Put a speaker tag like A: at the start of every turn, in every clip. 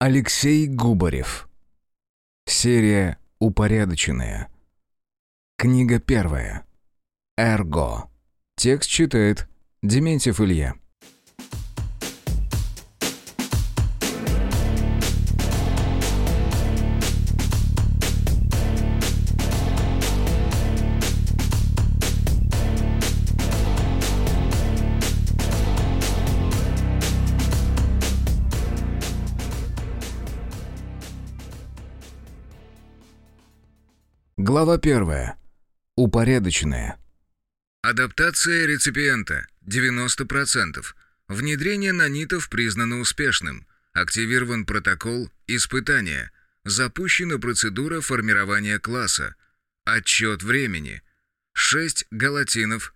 A: Алексей Губарев. Серия «Упорядоченная». Книга первая. «Эрго». Текст читает Дементьев Илья. Глава первая. Упорядоченная.
B: Адаптация реципиента 90%. Внедрение нанитов признано успешным. Активирован протокол испытания. Запущена процедура формирования класса. Отчет времени. 6 галатинов.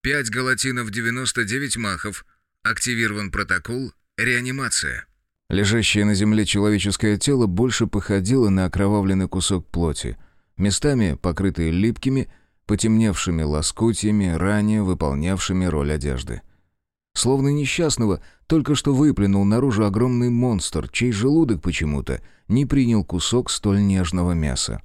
B: 5 галатинов 99 махов. Активирован протокол реанимация.
A: Лежащее на земле человеческое тело больше походило на окровавленный кусок плоти, местами покрытые липкими, потемневшими лоскутьями, ранее выполнявшими роль одежды. Словно несчастного, только что выплюнул наружу огромный монстр, чей желудок почему-то не принял кусок столь нежного мяса.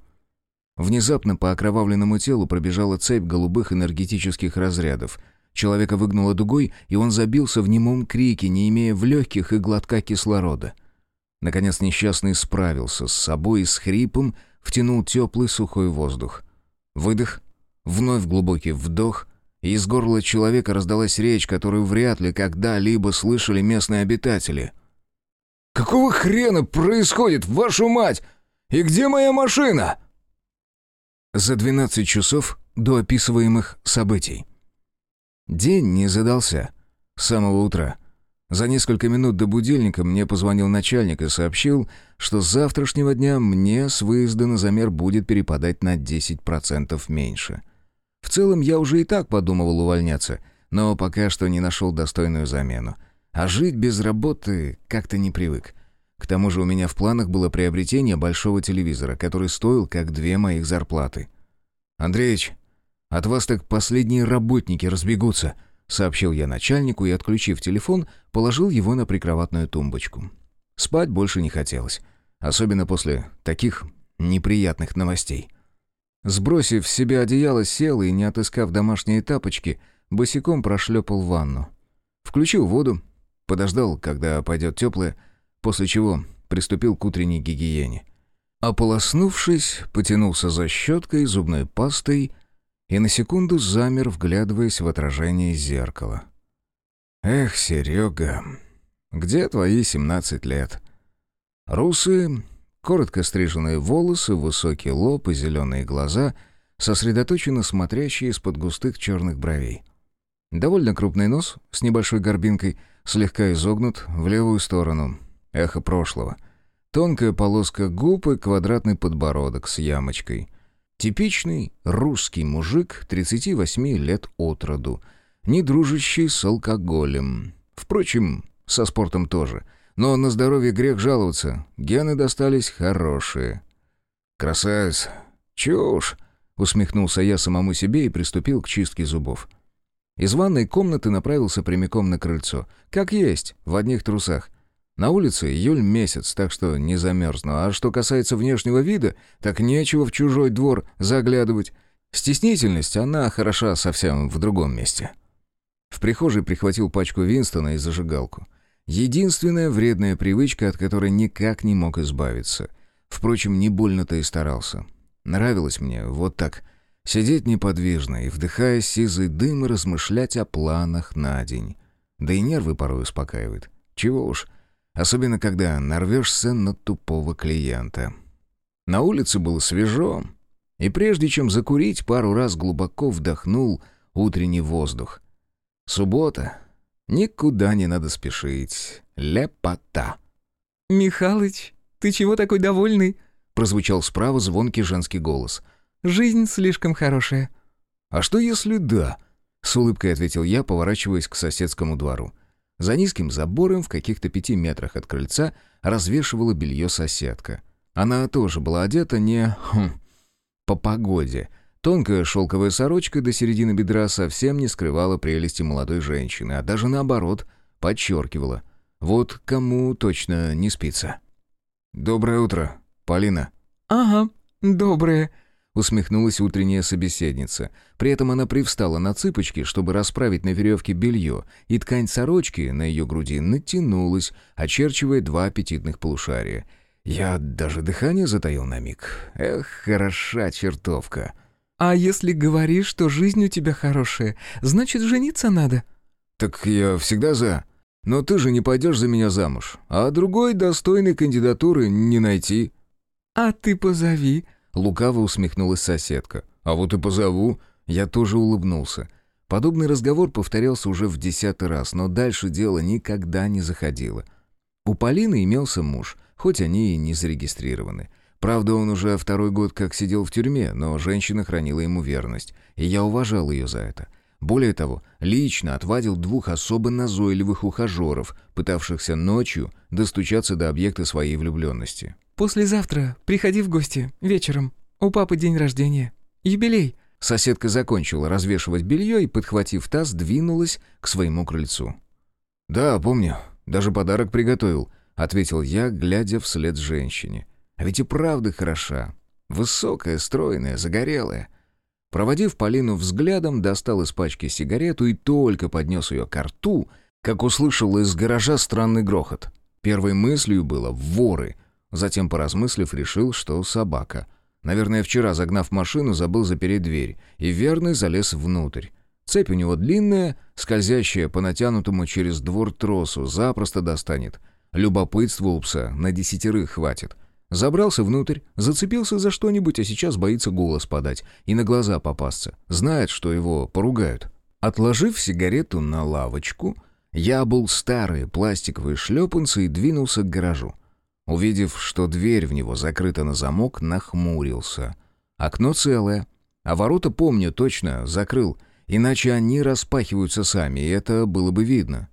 A: Внезапно по окровавленному телу пробежала цепь голубых энергетических разрядов. Человека выгнуло дугой, и он забился в немом крике, не имея в легких и глотка кислорода. Наконец несчастный справился с собой и с хрипом втянул теплый сухой воздух. Выдох, вновь глубокий вдох, и из горла человека раздалась речь, которую вряд ли когда-либо слышали местные обитатели. «Какого хрена происходит, вашу мать? И где моя машина?» За 12 часов до описываемых событий. День не задался. С самого утра. За несколько минут до будильника мне позвонил начальник и сообщил, что с завтрашнего дня мне с выезда на замер будет перепадать на 10% меньше. В целом я уже и так подумывал увольняться, но пока что не нашел достойную замену. А жить без работы как-то не привык. К тому же у меня в планах было приобретение большого телевизора, который стоил как две моих зарплаты. «Андреич, от вас так последние работники разбегутся», сообщил я начальнику и, отключив телефон, положил его на прикроватную тумбочку. Спать больше не хотелось, особенно после таких неприятных новостей. Сбросив с себя одеяло, сел и, не отыскав домашние тапочки, босиком прошлепал ванну. Включил воду, подождал, когда пойдет теплое, после чего приступил к утренней гигиене. Ополоснувшись, потянулся за щеткой, зубной пастой и на секунду замер, вглядываясь в отражение зеркала. «Эх, Серега, где твои семнадцать лет?» Русые, коротко стриженные волосы, высокий лоб и зеленые глаза, сосредоточенно смотрящие из-под густых черных бровей. Довольно крупный нос с небольшой горбинкой, слегка изогнут в левую сторону. Эхо прошлого. Тонкая полоска губ и квадратный подбородок с ямочкой — Типичный русский мужик 38 лет от роду, не дружащий с алкоголем. Впрочем, со спортом тоже. Но на здоровье грех жаловаться, гены достались хорошие. «Красавец! Чушь!» — усмехнулся я самому себе и приступил к чистке зубов. Из ванной комнаты направился прямиком на крыльцо. Как есть, в одних трусах — на улице июль месяц, так что не замерзну. А что касается внешнего вида, так нечего в чужой двор заглядывать. Стеснительность, она хороша совсем в другом месте. В прихожей прихватил пачку Винстона и зажигалку. Единственная вредная привычка, от которой никак не мог избавиться. Впрочем, не больно-то и старался. Нравилось мне вот так — сидеть неподвижно и, вдыхая сизый дым, размышлять о планах на день. Да и нервы порой успокаивает. Чего уж — Особенно, когда нарвешься на тупого клиента. На улице было свежо, и прежде чем закурить, пару раз глубоко вдохнул утренний воздух. Суббота. Никуда не надо спешить. Лепота.
C: «Михалыч, ты чего такой довольный?»
A: Прозвучал справа звонкий женский голос.
C: «Жизнь слишком хорошая».
A: «А что если да?» С улыбкой ответил я, поворачиваясь к соседскому двору. За низким забором в каких-то пяти метрах от крыльца развешивала белье соседка. Она тоже была одета не... Хм, по погоде. Тонкая шелковая сорочка до середины бедра совсем не скрывала прелести молодой женщины, а даже наоборот, подчеркивала. Вот кому точно не спится. «Доброе утро, Полина».
C: «Ага, доброе», —
A: усмехнулась утренняя собеседница. При этом она привстала на цыпочки, чтобы расправить на веревке белье, и ткань сорочки на ее груди натянулась, очерчивая два аппетитных полушария. Я даже дыхание затаил на миг. Эх, хороша чертовка.
C: «А если говоришь, что жизнь у тебя хорошая, значит, жениться надо?»
A: «Так я всегда за. Но ты же не пойдешь за меня замуж, а другой достойной кандидатуры не найти».
C: «А ты позови», —
A: лукаво усмехнулась соседка. «А вот и позову». Я тоже улыбнулся. Подобный разговор повторялся уже в десятый раз, но дальше дело никогда не заходило. У Полины имелся муж, хоть они и не зарегистрированы. Правда, он уже второй год как сидел в тюрьме, но женщина хранила ему верность, и я уважал ее за это. Более того, лично отвадил двух особо назойливых ухажеров, пытавшихся ночью достучаться до объекта своей влюбленности.
C: «Послезавтра приходи в гости, вечером. У папы день рождения. Юбилей».
A: Соседка закончила развешивать белье и, подхватив таз, двинулась к своему крыльцу. «Да, помню. Даже подарок приготовил», — ответил я, глядя вслед женщине. «А ведь и правда хороша. Высокая, стройная, загорелая». Проводив Полину взглядом, достал из пачки сигарету и только поднес ее к рту, как услышал из гаража странный грохот. Первой мыслью было «воры», затем, поразмыслив, решил, что собака. Наверное, вчера, загнав машину, забыл запереть дверь, и верный залез внутрь. Цепь у него длинная, скользящая по натянутому через двор тросу, запросто достанет. Любопытство у пса на десятерых хватит. Забрался внутрь, зацепился за что-нибудь, а сейчас боится голос подать и на глаза попасться. Знает, что его поругают. Отложив сигарету на лавочку, я был старые пластиковые шлепанцы и двинулся к гаражу. Увидев, что дверь в него закрыта на замок, нахмурился. Окно целое, а ворота, помню, точно закрыл, иначе они распахиваются сами, и это было бы видно.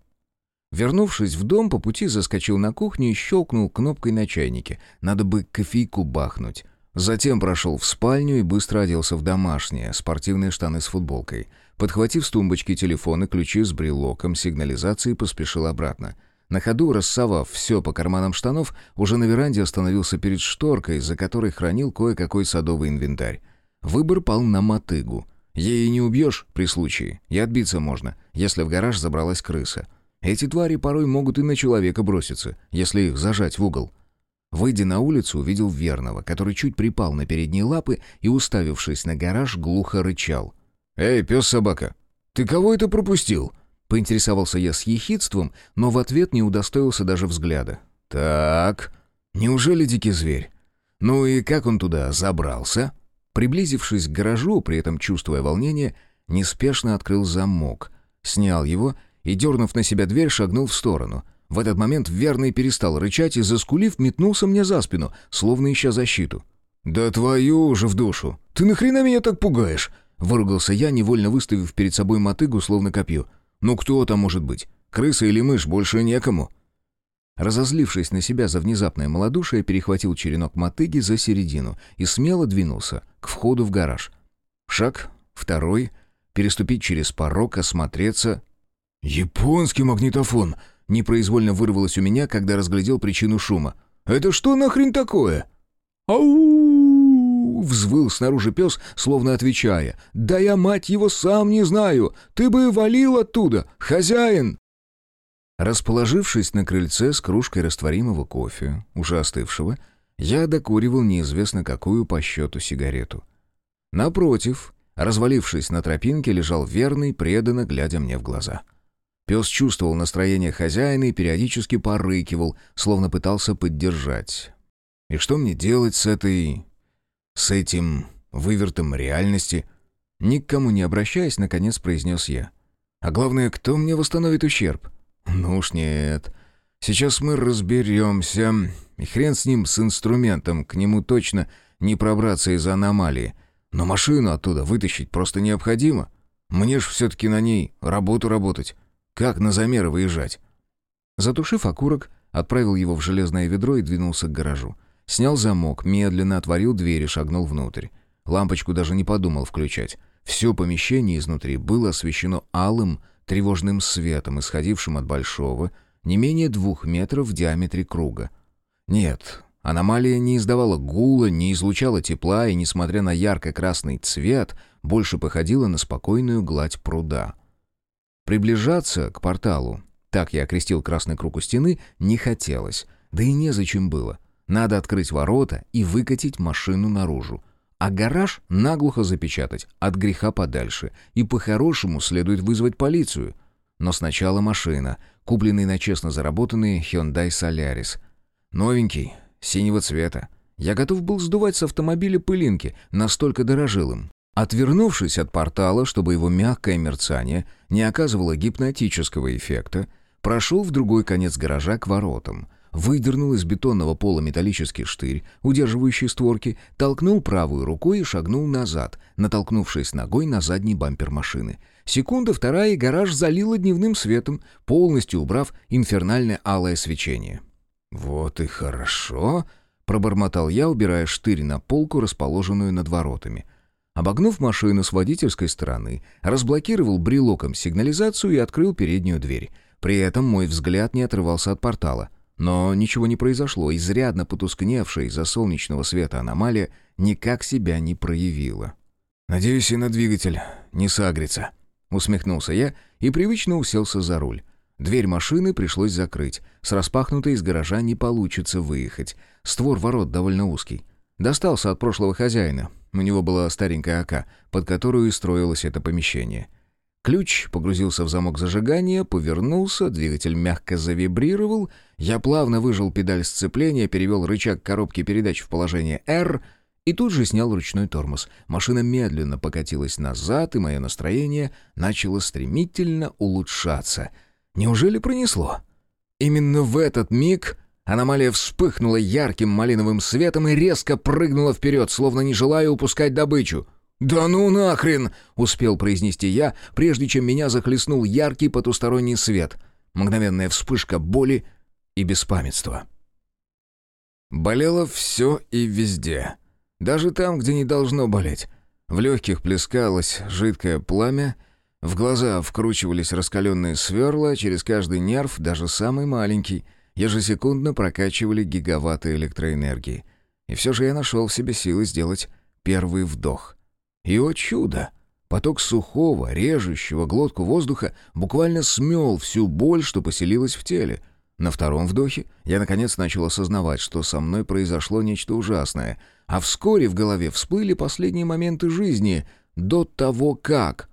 A: Вернувшись в дом, по пути заскочил на кухню и щелкнул кнопкой на чайнике. Надо бы кофейку бахнуть. Затем прошел в спальню и быстро оделся в домашнее, спортивные штаны с футболкой. Подхватив с тумбочки телефон и ключи с брелоком сигнализации, поспешил обратно. На ходу, рассовав все по карманам штанов, уже на веранде остановился перед шторкой, за которой хранил кое-какой садовый инвентарь. Выбор пал на мотыгу. Ей не убьешь при случае, и отбиться можно, если в гараж забралась крыса. Эти твари порой могут и на человека броситься, если их зажать в угол. Выйдя на улицу, увидел верного, который чуть припал на передние лапы и, уставившись на гараж, глухо рычал. «Эй, пес-собака, ты кого это пропустил?» Поинтересовался я с ехидством, но в ответ не удостоился даже взгляда. «Так, неужели дикий зверь? Ну и как он туда забрался?» Приблизившись к гаражу, при этом чувствуя волнение, неспешно открыл замок, снял его и, дернув на себя дверь, шагнул в сторону. В этот момент верный перестал рычать и, заскулив, метнулся мне за спину, словно ища защиту. «Да твою же в душу! Ты нахрена меня так пугаешь?» Выругался я, невольно выставив перед собой мотыгу, словно копье. «Ну кто там может быть? Крыса или мышь? Больше некому!» Разозлившись на себя за внезапное малодушие, перехватил черенок мотыги за середину и смело двинулся к входу в гараж. Шаг, второй, переступить через порог, осмотреться. «Японский магнитофон!» непроизвольно вырвалось у меня, когда разглядел причину шума. «Это что нахрен такое?» «Ау!» — взвыл снаружи пес, словно отвечая. «Да я, мать его, сам не знаю! Ты бы валил оттуда, хозяин!» Расположившись на крыльце с кружкой растворимого кофе, уже остывшего, я докуривал неизвестно какую по счету сигарету. Напротив, развалившись на тропинке, лежал верный, преданно глядя мне в глаза. Пес чувствовал настроение хозяина и периодически порыкивал, словно пытался поддержать. И что мне делать с этой... с этим вывертом реальности? Ни к кому не обращаясь, наконец произнес я. А главное, кто мне восстановит ущерб? Ну уж нет. Сейчас мы разберемся. И хрен с ним, с инструментом, к нему точно не пробраться из-за аномалии. Но машину оттуда вытащить просто необходимо. Мне ж все-таки на ней работу работать. Как на замеры выезжать? Затушив окурок, отправил его в железное ведро и двинулся к гаражу. Снял замок, медленно отворил дверь и шагнул внутрь. Лампочку даже не подумал включать. Все помещение изнутри было освещено алым, тревожным светом, исходившим от большого, не менее двух метров в диаметре круга. Нет, Аномалия не издавала гула, не излучала тепла и, несмотря на ярко-красный цвет, больше походила на спокойную гладь пруда. Приближаться к порталу, так я окрестил красный круг у стены, не хотелось, да и незачем было. Надо открыть ворота и выкатить машину наружу. А гараж наглухо запечатать, от греха подальше, и по-хорошему следует вызвать полицию. Но сначала машина, купленный на честно заработанный Hyundai Solaris. Новенький, синего цвета. Я готов был сдувать с автомобиля пылинки, настолько дорожил им. Отвернувшись от портала, чтобы его мягкое мерцание не оказывало гипнотического эффекта, прошел в другой конец гаража к воротам, выдернул из бетонного пола металлический штырь, удерживающий створки, толкнул правой рукой и шагнул назад, натолкнувшись ногой на задний бампер машины. Секунда, вторая, и гараж залило дневным светом, полностью убрав инфернальное алое свечение. «Вот и хорошо», — пробормотал я, убирая штырь на полку, расположенную над воротами. Обогнув машину с водительской стороны, разблокировал брелоком сигнализацию и открыл переднюю дверь. При этом мой взгляд не отрывался от портала. Но ничего не произошло, изрядно потускневшая из-за солнечного света аномалия никак себя не проявила. «Надеюсь, и на двигатель не сагрится», — усмехнулся я и привычно уселся за руль. Дверь машины пришлось закрыть. С распахнутой из гаража не получится выехать. Створ ворот довольно узкий. Достался от прошлого хозяина. У него была старенькая АК, под которую и строилось это помещение. Ключ погрузился в замок зажигания, повернулся, двигатель мягко завибрировал. Я плавно выжал педаль сцепления, перевел рычаг коробки передач в положение «R» и тут же снял ручной тормоз. Машина медленно покатилась назад, и мое настроение начало стремительно улучшаться — Неужели пронесло? Именно в этот миг аномалия вспыхнула ярким малиновым светом и резко прыгнула вперед, словно не желая упускать добычу. «Да ну нахрен!» — успел произнести я, прежде чем меня захлестнул яркий потусторонний свет. Мгновенная вспышка боли и беспамятства. Болело все и везде. Даже там, где не должно болеть. В легких плескалось жидкое пламя — в глаза вкручивались раскаленные сверла, через каждый нерв, даже самый маленький, ежесекундно прокачивали гигаватты электроэнергии. И все же я нашел в себе силы сделать первый вдох. И, о чудо! Поток сухого, режущего глотку воздуха буквально смел всю боль, что поселилась в теле. На втором вдохе я наконец начал осознавать, что со мной произошло нечто ужасное, а вскоре в голове всплыли последние моменты жизни до того, как...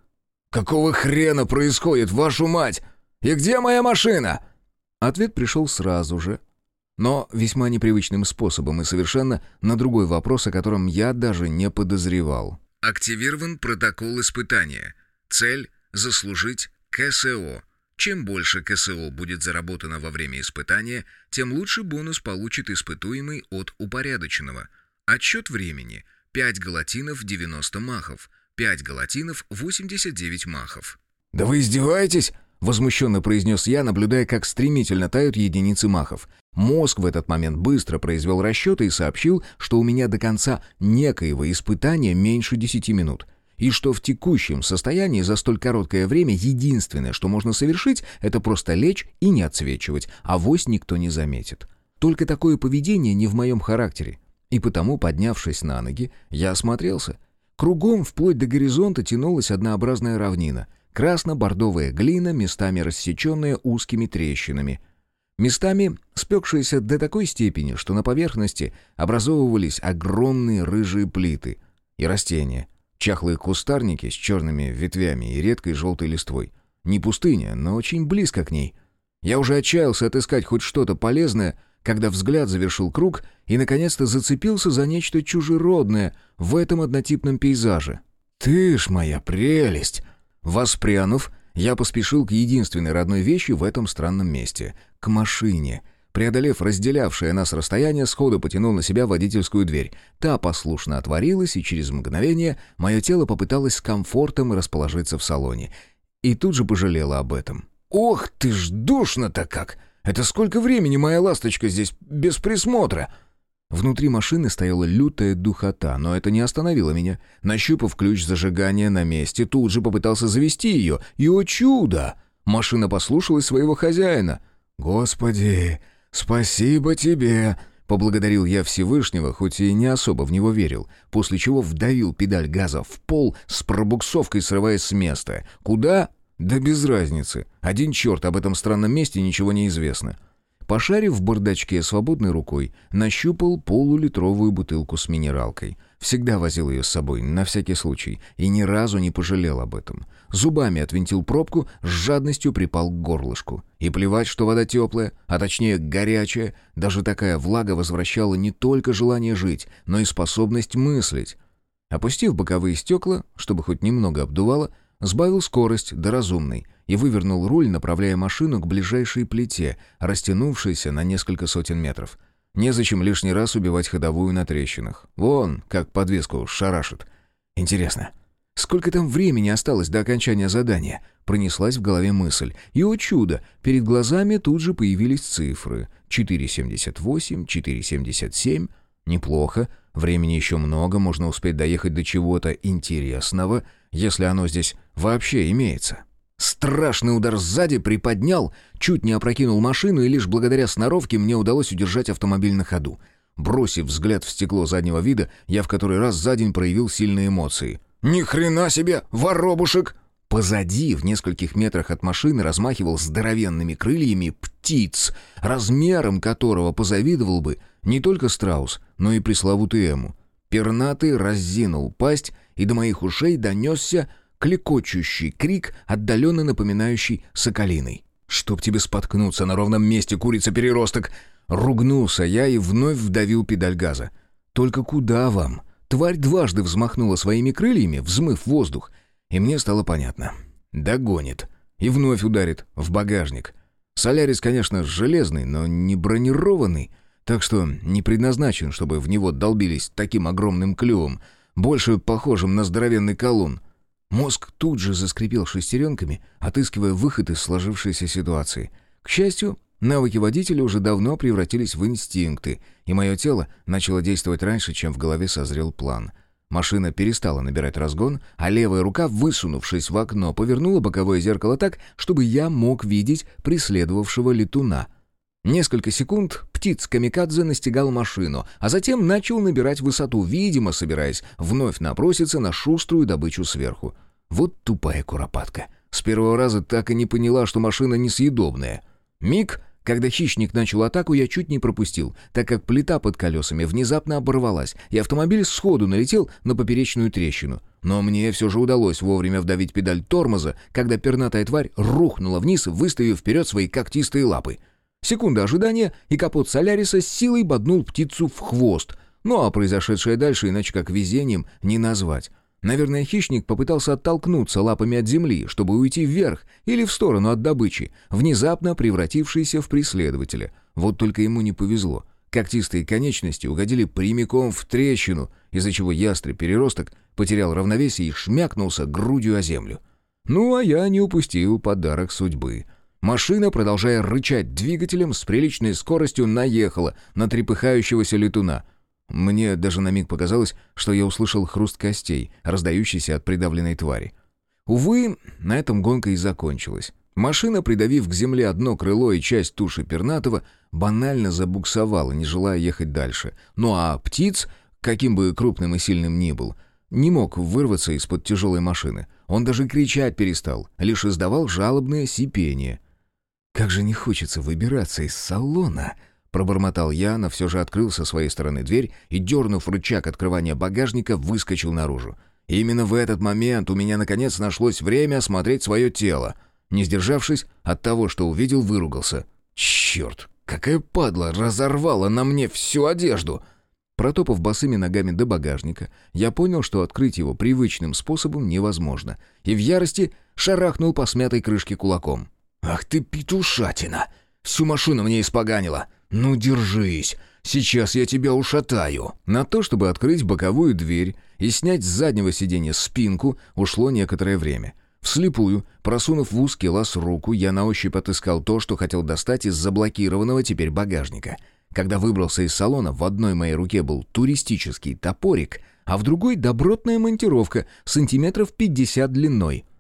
A: «Какого хрена происходит, вашу мать? И где моя машина?» Ответ пришел сразу же, но весьма непривычным способом и совершенно на другой вопрос, о котором я даже не подозревал.
B: Активирован протокол испытания. Цель – заслужить КСО. Чем больше КСО будет заработано во время испытания, тем лучше бонус получит испытуемый от упорядоченного. Отсчет времени – 5 галатинов 90 махов – 5 галатинов, 89 махов.
A: «Да вы издеваетесь?» — возмущенно произнес я, наблюдая, как стремительно тают единицы махов. Мозг в этот момент быстро произвел расчеты и сообщил, что у меня до конца некоего испытания меньше 10 минут. И что в текущем состоянии за столь короткое время единственное, что можно совершить, это просто лечь и не отсвечивать, а вось никто не заметит. Только такое поведение не в моем характере. И потому, поднявшись на ноги, я осмотрелся. Кругом, вплоть до горизонта, тянулась однообразная равнина. Красно-бордовая глина, местами рассеченная узкими трещинами. Местами спекшаяся до такой степени, что на поверхности образовывались огромные рыжие плиты. И растения. Чахлые кустарники с черными ветвями и редкой желтой листвой. Не пустыня, но очень близко к ней. Я уже отчаялся отыскать хоть что-то полезное, когда взгляд завершил круг и, наконец-то, зацепился за нечто чужеродное в этом однотипном пейзаже. «Ты ж моя прелесть!» Воспрянув, я поспешил к единственной родной вещи в этом странном месте — к машине. Преодолев разделявшее нас расстояние, сходу потянул на себя водительскую дверь. Та послушно отворилась, и через мгновение мое тело попыталось с комфортом расположиться в салоне. И тут же пожалело об этом. «Ох ты ж душно-то как!» Это сколько времени моя ласточка здесь без присмотра?» Внутри машины стояла лютая духота, но это не остановило меня. Нащупав ключ зажигания на месте, тут же попытался завести ее. И, о чудо! Машина послушалась своего хозяина. «Господи, спасибо тебе!» Поблагодарил я Всевышнего, хоть и не особо в него верил, после чего вдавил педаль газа в пол с пробуксовкой, срываясь с места. Куда? Да без разницы. Один черт об этом странном месте ничего не известно. Пошарив в бардачке свободной рукой, нащупал полулитровую бутылку с минералкой. Всегда возил ее с собой, на всякий случай, и ни разу не пожалел об этом. Зубами отвинтил пробку, с жадностью припал к горлышку. И плевать, что вода теплая, а точнее горячая, даже такая влага возвращала не только желание жить, но и способность мыслить. Опустив боковые стекла, чтобы хоть немного обдувало, сбавил скорость до разумной и вывернул руль, направляя машину к ближайшей плите, растянувшейся на несколько сотен метров. Незачем лишний раз убивать ходовую на трещинах. Вон, как подвеску шарашит. Интересно, сколько там времени осталось до окончания задания? Пронеслась в голове мысль. И, о чудо, перед глазами тут же появились цифры. 4,78, 4,77. Неплохо. Времени еще много, можно успеть доехать до чего-то интересного, если оно здесь вообще имеется. Страшный удар сзади приподнял, чуть не опрокинул машину, и лишь благодаря сноровке мне удалось удержать автомобиль на ходу. Бросив взгляд в стекло заднего вида, я в который раз за день проявил сильные эмоции. «Ни хрена себе, воробушек!» Позади, в нескольких метрах от машины, размахивал здоровенными крыльями птиц, размером которого позавидовал бы не только страус, но и пресловутый Эму. Пернатый раззинул пасть, и до моих ушей донесся клекочущий крик, отдаленно напоминающий соколиный. «Чтоб тебе споткнуться на ровном месте, курица-переросток!» Ругнулся я и вновь вдавил педаль газа. «Только куда вам?» Тварь дважды взмахнула своими крыльями, взмыв воздух, и мне стало понятно. Догонит. И вновь ударит в багажник. Солярис, конечно, железный, но не бронированный, так что не предназначен, чтобы в него долбились таким огромным клювом, больше похожим на здоровенный колун. Мозг тут же заскрипел шестеренками, отыскивая выход из сложившейся ситуации. К счастью, навыки водителя уже давно превратились в инстинкты, и мое тело начало действовать раньше, чем в голове созрел план. Машина перестала набирать разгон, а левая рука, высунувшись в окно, повернула боковое зеркало так, чтобы я мог видеть преследовавшего летуна — Несколько секунд птиц камикадзе настигал машину, а затем начал набирать высоту, видимо, собираясь вновь напроситься на шуструю добычу сверху. Вот тупая куропатка. С первого раза так и не поняла, что машина несъедобная. Миг, когда хищник начал атаку, я чуть не пропустил, так как плита под колесами внезапно оборвалась, и автомобиль сходу налетел на поперечную трещину. Но мне все же удалось вовремя вдавить педаль тормоза, когда пернатая тварь рухнула вниз, выставив вперед свои когтистые лапы — Секунда ожидания, и капот Соляриса с силой боднул птицу в хвост. Ну а произошедшее дальше иначе как везением не назвать. Наверное, хищник попытался оттолкнуться лапами от земли, чтобы уйти вверх или в сторону от добычи, внезапно превратившейся в преследователя. Вот только ему не повезло. Когтистые конечности угодили прямиком в трещину, из-за чего ястреб-переросток потерял равновесие и шмякнулся грудью о землю. Ну, а я не упустил подарок судьбы. Машина, продолжая рычать двигателем, с приличной скоростью наехала на трепыхающегося летуна. Мне даже на миг показалось, что я услышал хруст костей, раздающийся от придавленной твари. Увы, на этом гонка и закончилась. Машина, придавив к земле одно крыло и часть туши пернатого, банально забуксовала, не желая ехать дальше. Ну а птиц, каким бы крупным и сильным ни был, не мог вырваться из-под тяжелой машины. Он даже кричать перестал, лишь издавал жалобное сипение. «Как же не хочется выбираться из салона!» Пробормотал я, но все же открыл со своей стороны дверь и, дернув рычаг открывания багажника, выскочил наружу. И именно в этот момент у меня наконец нашлось время осмотреть свое тело. Не сдержавшись, от того, что увидел, выругался. «Черт! Какая падла разорвала на мне всю одежду!» Протопав босыми ногами до багажника, я понял, что открыть его привычным способом невозможно, и в ярости шарахнул по смятой крышке кулаком. «Ах ты петушатина! Всю машину мне испоганила! Ну, держись! Сейчас я тебя ушатаю!» На то, чтобы открыть боковую дверь и снять с заднего сиденья спинку, ушло некоторое время. Вслепую, просунув в узкий лаз руку, я на ощупь отыскал то, что хотел достать из заблокированного теперь багажника. Когда выбрался из салона, в одной моей руке был туристический топорик, а в другой — добротная монтировка, сантиметров пятьдесят длиной —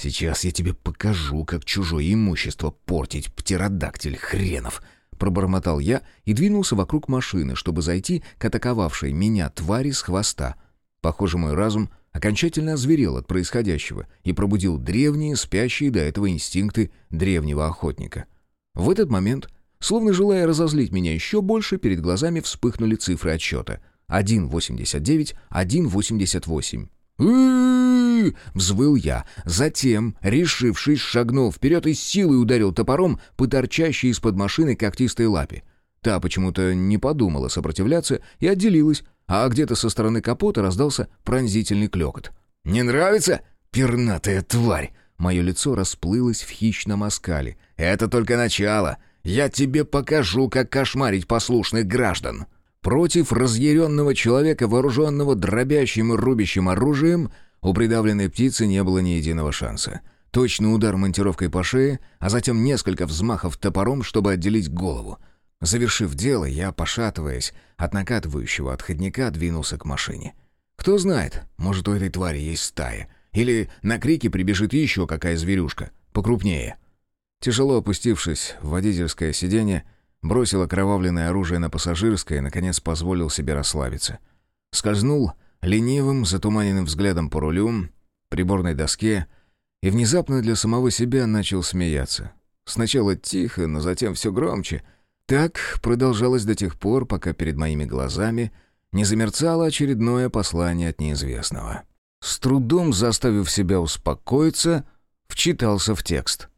A: Сейчас я тебе покажу, как чужое имущество портить, птеродактиль хренов!» Пробормотал я и двинулся вокруг машины, чтобы зайти к атаковавшей меня твари с хвоста. Похоже, мой разум окончательно озверел от происходящего и пробудил древние, спящие до этого инстинкты древнего охотника. В этот момент, словно желая разозлить меня еще больше, перед глазами вспыхнули цифры отсчета. 1.89, 1.88. «Ы-ы-ы!» Взвыл я. Затем, решившись, шагнул вперед и с силой ударил топором по торчащей из-под машины когтистой лапе. Та почему-то не подумала сопротивляться и отделилась, а где-то со стороны капота раздался пронзительный клёкот. «Не нравится? Пернатая тварь!» Мое лицо расплылось в хищном оскале. «Это только начало. Я тебе покажу, как кошмарить послушных граждан!» Против разъяренного человека, вооруженного дробящим и рубящим оружием, у придавленной птицы не было ни единого шанса. Точный удар монтировкой по шее, а затем несколько взмахов топором, чтобы отделить голову. Завершив дело, я, пошатываясь от накатывающего отходника, двинулся к машине. Кто знает, может, у этой твари есть стая. Или на крики прибежит еще какая зверюшка, покрупнее. Тяжело опустившись в водительское сиденье, бросил окровавленное оружие на пассажирское и, наконец, позволил себе расслабиться. Скользнул ленивым, затуманенным взглядом по рулю, приборной доске и внезапно для самого себя начал смеяться. Сначала тихо, но затем все громче. Так продолжалось до тех пор, пока перед моими глазами не замерцало очередное послание от неизвестного. С трудом заставив себя успокоиться, вчитался в текст.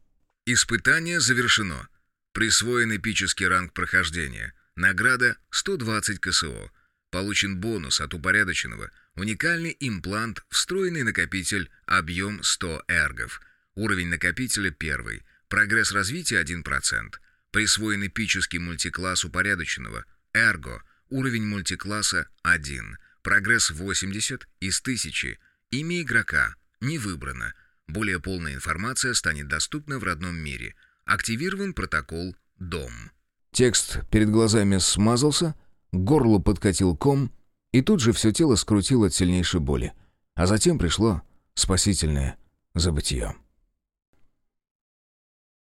B: «Испытание завершено. Присвоен эпический ранг прохождения. Награда 120 КСО. Получен бонус от упорядоченного. Уникальный имплант, встроенный накопитель, объем 100 эргов. Уровень накопителя 1. Прогресс развития 1%. Присвоен эпический мультикласс упорядоченного. Эрго. Уровень мультикласса 1. Прогресс 80 из 1000. Имя игрока. Не выбрано. Более полная информация станет доступна в родном мире. Активирован протокол «Дом».
A: Текст перед глазами смазался, к горлу подкатил ком, и тут же все тело скрутило от сильнейшей боли. А затем пришло спасительное забытье.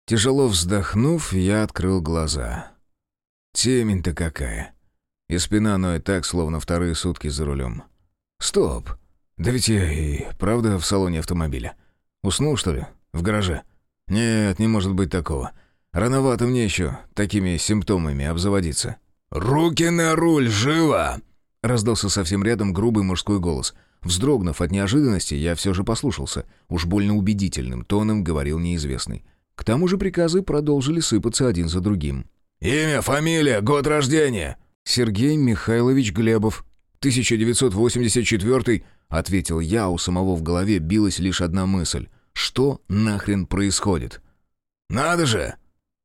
A: Тяжело вздохнув, я открыл глаза. Темень-то какая. И спина ноет так, словно вторые сутки за рулем. Стоп. Да ведь я и правда в салоне автомобиля. Уснул, что ли? В гараже? Нет, не может быть такого. Рановато мне еще такими симптомами обзаводиться. «Руки на руль, живо!» Раздался совсем рядом грубый мужской голос. Вздрогнув от неожиданности, я все же послушался. Уж больно убедительным тоном говорил неизвестный. К тому же приказы продолжили сыпаться один за другим. «Имя, фамилия, год рождения?» «Сергей Михайлович Глебов, 1984 ответил я, у самого в голове билась лишь одна мысль. «Что нахрен происходит?» «Надо же!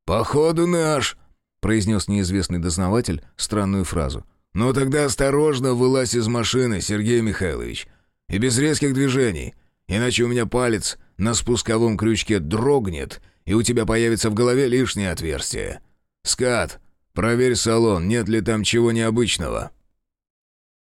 A: Походу наш!» — произнес неизвестный дознаватель странную фразу. «Ну тогда осторожно вылазь из машины, Сергей Михайлович. И без резких движений, иначе у меня палец на спусковом крючке дрогнет, и у тебя появится в голове лишнее отверстие. Скат, проверь салон, нет ли там чего необычного».